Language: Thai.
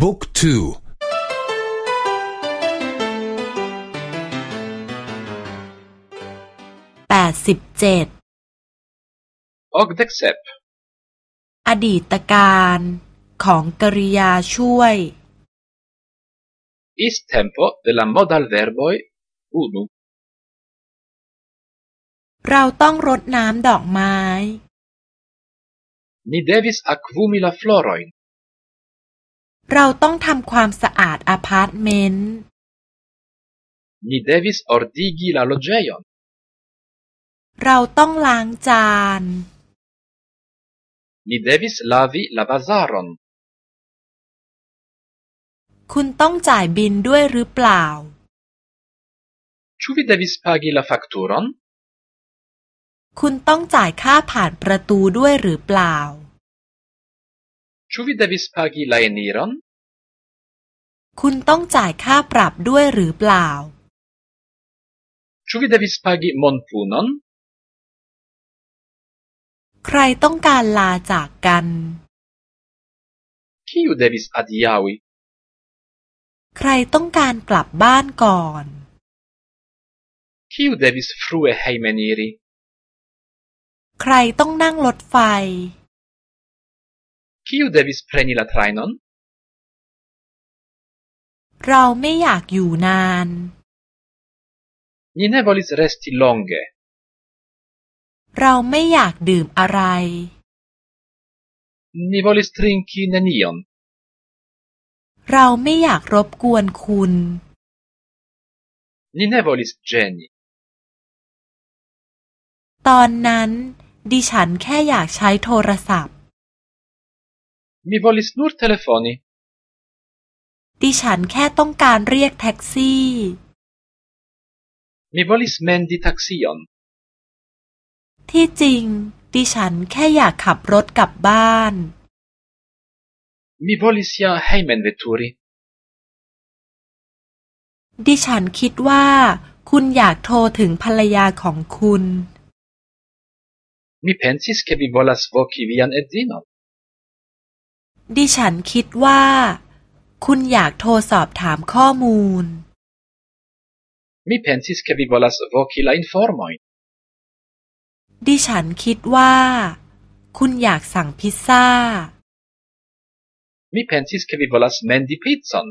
บุ๊กทูแปดสิบเจ็ดออกเด็กเซปอดีตการของกริยาช่วย is tempo della modal verboi unu เราต้องรดน้ำดอกไม้ Ni devis aquumi la floroin เราต้องทำความสะอาดอพาร์ตเมนต์ Ni devis ordigi la loĝejon เราต้องล้างจาน Ni devis lavi la vazaron คุณต้องจ่ายบินด้วยหรือเปล่า Ĉu vi devis pagi la fakturon คุณต้องจ่ายค่าผ่านประตูด้วยหรือเปล่า Ĉu vi devis pagi la eniron คุณต้องจ่ายค่าปรับด้วยหรือเปล่า Ĉu vi devis pagi monpunon ใครต้องการลาจากกัน Kiu devis adiaŭi ใครต้องการกลับบ้านก่อน Kiu devis frue hejmeniri ใครต้องนั่งรถไฟ Kiu devis preni la trajnon เราไม่อยากอยู่นาน Ni ne volis resti longe เราไม่อยากดื่มอะไร Ni volis trinki nenion เราไม่อยากรบกวนคุณ Ni ne volis ĝeni ตอนนั้น ดิฉันแค่อยากใช้โทรศัพท์ Mi volis nur telefoni ดิฉันแค่ต้องการเรียกแท็กซี่ Mi volis mendi taksion ที่จริง ดิฉันแค่อยากขับรถกลับบ้าน Mi volis ja hejmenveturi ดิฉันคิดว่า คุณอยากโทรถึงภรรยาของคุณ Mi pensis ke vi volas voki vian edzinon ดิฉันคิดว่า คุณอยากโทรสอบถามข้อมูล Mi pensis ke vi volas voki la informojn ดิฉันคิดว่า คุณอยากสั่งพิซซ่า Mi pensis ke vi volas mendi pizzon